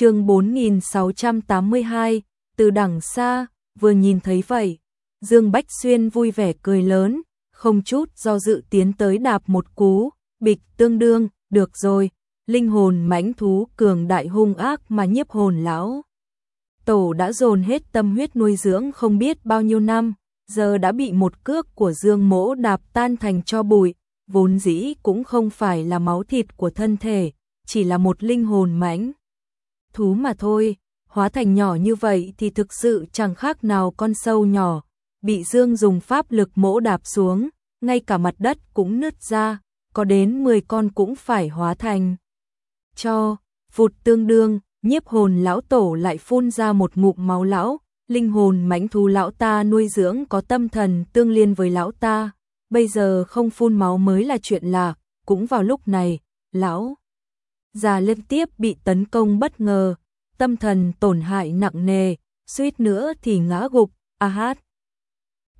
chương 4682, từ đằng xa, vừa nhìn thấy vậy, Dương Bách Xuyên vui vẻ cười lớn, không chút do dự tiến tới đạp một cú, bịch tương đương, được rồi, linh hồn mãnh thú cường đại hung ác mà nhiếp hồn lão. Tổ đã dồn hết tâm huyết nuôi dưỡng không biết bao nhiêu năm, giờ đã bị một cước của Dương Mỗ đạp tan thành cho bụi, vốn dĩ cũng không phải là máu thịt của thân thể, chỉ là một linh hồn mãnh thú mà thôi, hóa thành nhỏ như vậy thì thực sự chẳng khác nào con sâu nhỏ, bị Dương dùng pháp lực mỗ đạp xuống, ngay cả mặt đất cũng nứt ra, có đến 10 con cũng phải hóa thành. Cho, vụt tương đương, nhiếp hồn lão tổ lại phun ra một ngụm máu lão, linh hồn mãnh thú lão ta nuôi dưỡng có tâm thần tương liên với lão ta, bây giờ không phun máu mới là chuyện lạ, cũng vào lúc này, lão già liên tiếp bị tấn công bất ngờ, tâm thần tổn hại nặng nề, suýt nữa thì ngã gục, a hát.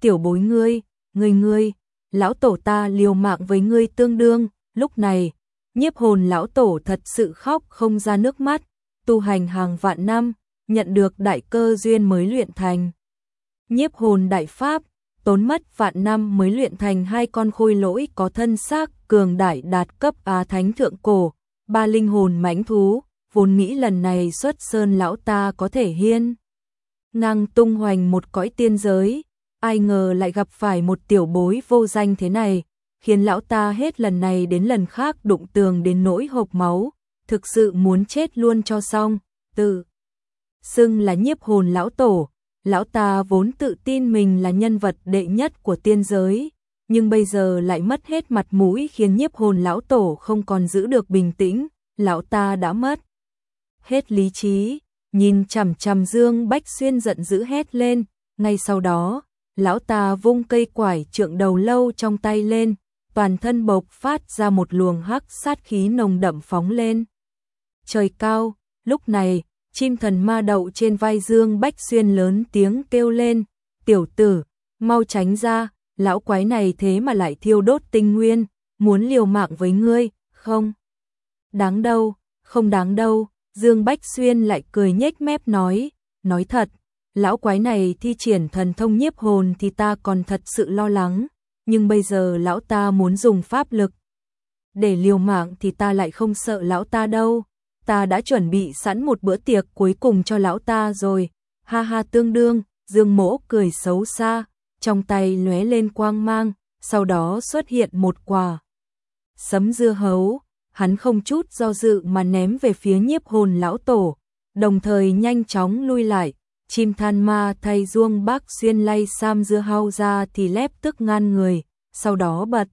Tiểu bối ngươi, ngươi ngươi, lão tổ ta liều mạng với ngươi tương đương, lúc này, nhiếp hồn lão tổ thật sự khóc không ra nước mắt, tu hành hàng vạn năm, nhận được đại cơ duyên mới luyện thành. Nhiếp hồn đại pháp, tốn mất vạn năm mới luyện thành hai con khôi lỗi có thân xác cường đại đạt cấp Á Thánh Thượng Cổ, ba linh hồn mãnh thú, vốn nghĩ lần này xuất sơn lão ta có thể hiên. Ngang tung hoành một cõi tiên giới, ai ngờ lại gặp phải một tiểu bối vô danh thế này, khiến lão ta hết lần này đến lần khác đụng tường đến nỗi hộc máu, thực sự muốn chết luôn cho xong, tự xưng là nhiếp hồn lão tổ, lão ta vốn tự tin mình là nhân vật đệ nhất của tiên giới, nhưng bây giờ lại mất hết mặt mũi khiến nhiếp hồn lão tổ không còn giữ được bình tĩnh, lão ta đã mất hết lý trí, nhìn chằm chằm Dương Bách Xuyên giận dữ hét lên, ngay sau đó, lão ta vung cây quải trượng đầu lâu trong tay lên, toàn thân bộc phát ra một luồng hắc sát khí nồng đậm phóng lên. Trời cao, lúc này, chim thần ma đậu trên vai Dương Bách Xuyên lớn tiếng kêu lên, tiểu tử, mau tránh ra, lão quái này thế mà lại thiêu đốt tinh nguyên, muốn liều mạng với ngươi, không? Đáng đâu, không đáng đâu, Dương Bách Xuyên lại cười nhếch mép nói, nói thật, lão quái này thi triển thần thông nhiếp hồn thì ta còn thật sự lo lắng, nhưng bây giờ lão ta muốn dùng pháp lực. Để liều mạng thì ta lại không sợ lão ta đâu, ta đã chuẩn bị sẵn một bữa tiệc cuối cùng cho lão ta rồi, ha ha tương đương, Dương Mỗ cười xấu xa, trong tay lóe lên quang mang, sau đó xuất hiện một quả. Sấm dưa hấu, hắn không chút do dự mà ném về phía nhiếp hồn lão tổ, đồng thời nhanh chóng lui lại, chim than ma thay ruông bác xuyên lay sam dưa hao ra thì lép tức ngăn người, sau đó bật.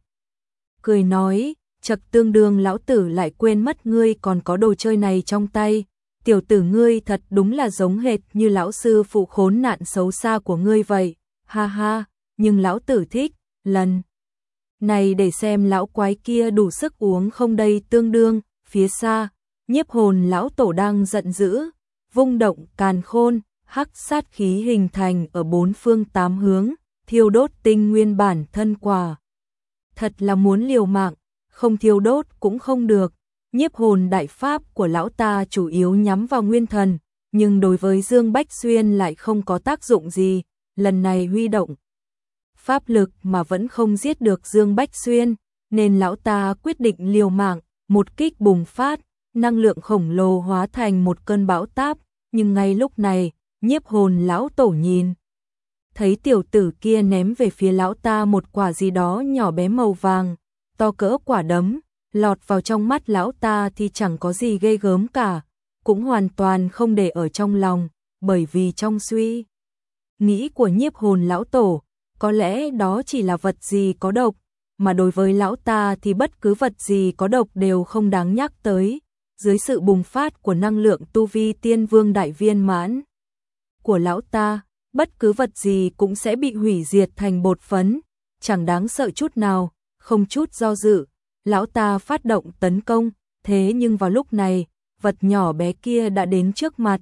Cười nói, chật tương đương lão tử lại quên mất ngươi còn có đồ chơi này trong tay, tiểu tử ngươi thật đúng là giống hệt như lão sư phụ khốn nạn xấu xa của ngươi vậy, ha ha, nhưng lão tử thích, lần này để xem lão quái kia đủ sức uống không đây tương đương, phía xa, nhiếp hồn lão tổ đang giận dữ, vung động càn khôn, hắc sát khí hình thành ở bốn phương tám hướng, thiêu đốt tinh nguyên bản thân quả. Thật là muốn liều mạng, không thiêu đốt cũng không được. Nhiếp hồn đại pháp của lão ta chủ yếu nhắm vào nguyên thần, nhưng đối với Dương Bách Xuyên lại không có tác dụng gì, lần này huy động pháp lực mà vẫn không giết được Dương Bách Xuyên, nên lão ta quyết định liều mạng, một kích bùng phát, năng lượng khổng lồ hóa thành một cơn bão táp, nhưng ngay lúc này, nhiếp hồn lão tổ nhìn. Thấy tiểu tử kia ném về phía lão ta một quả gì đó nhỏ bé màu vàng, to cỡ quả đấm, lọt vào trong mắt lão ta thì chẳng có gì ghê gớm cả, cũng hoàn toàn không để ở trong lòng, bởi vì trong suy nghĩ của nhiếp hồn lão tổ, có lẽ đó chỉ là vật gì có độc, mà đối với lão ta thì bất cứ vật gì có độc đều không đáng nhắc tới. Dưới sự bùng phát của năng lượng tu vi tiên vương đại viên mãn của lão ta, bất cứ vật gì cũng sẽ bị hủy diệt thành bột phấn, chẳng đáng sợ chút nào, không chút do dự, lão ta phát động tấn công, thế nhưng vào lúc này, vật nhỏ bé kia đã đến trước mặt.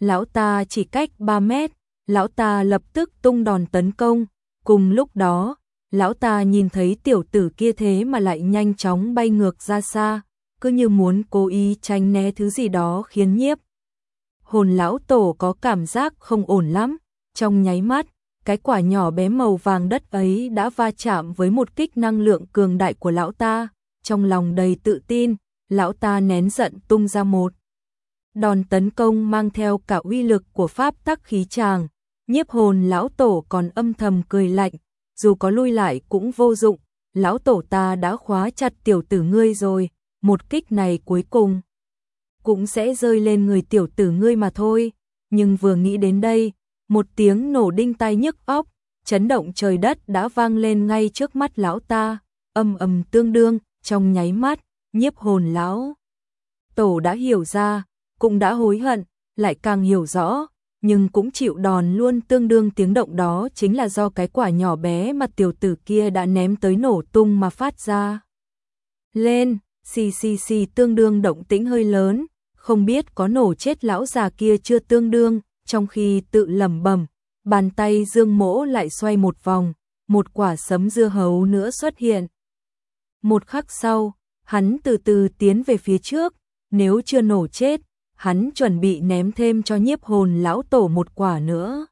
Lão ta chỉ cách 3 mét, lão ta lập tức tung đòn tấn công, cùng lúc đó, lão ta nhìn thấy tiểu tử kia thế mà lại nhanh chóng bay ngược ra xa, cứ như muốn cố ý tránh né thứ gì đó khiến nhiếp, hồn lão tổ có cảm giác không ổn lắm, trong nháy mắt, cái quả nhỏ bé màu vàng đất ấy đã va chạm với một kích năng lượng cường đại của lão ta, trong lòng đầy tự tin, lão ta nén giận tung ra một đòn tấn công mang theo cả uy lực của pháp tắc khí tràng, nhiếp hồn lão tổ còn âm thầm cười lạnh, dù có lui lại cũng vô dụng, lão tổ ta đã khóa chặt tiểu tử ngươi rồi, một kích này cuối cùng cũng sẽ rơi lên người tiểu tử ngươi mà thôi, nhưng vừa nghĩ đến đây, một tiếng nổ đinh tai nhức óc, chấn động trời đất đã vang lên ngay trước mắt lão ta, âm ầm tương đương, trong nháy mắt, nhiếp hồn lão. Tổ đã hiểu ra, cũng đã hối hận, lại càng hiểu rõ, nhưng cũng chịu đòn luôn tương đương tiếng động đó chính là do cái quả nhỏ bé mà tiểu tử kia đã ném tới nổ tung mà phát ra. Lên, xì xì xì tương đương động tĩnh hơi lớn, không biết có nổ chết lão già kia chưa tương đương, trong khi tự lẩm bẩm, bàn tay Dương Mỗ lại xoay một vòng, một quả sấm dưa hấu nữa xuất hiện. Một khắc sau, hắn từ từ tiến về phía trước, nếu chưa nổ chết, hắn chuẩn bị ném thêm cho nhiếp hồn lão tổ một quả nữa.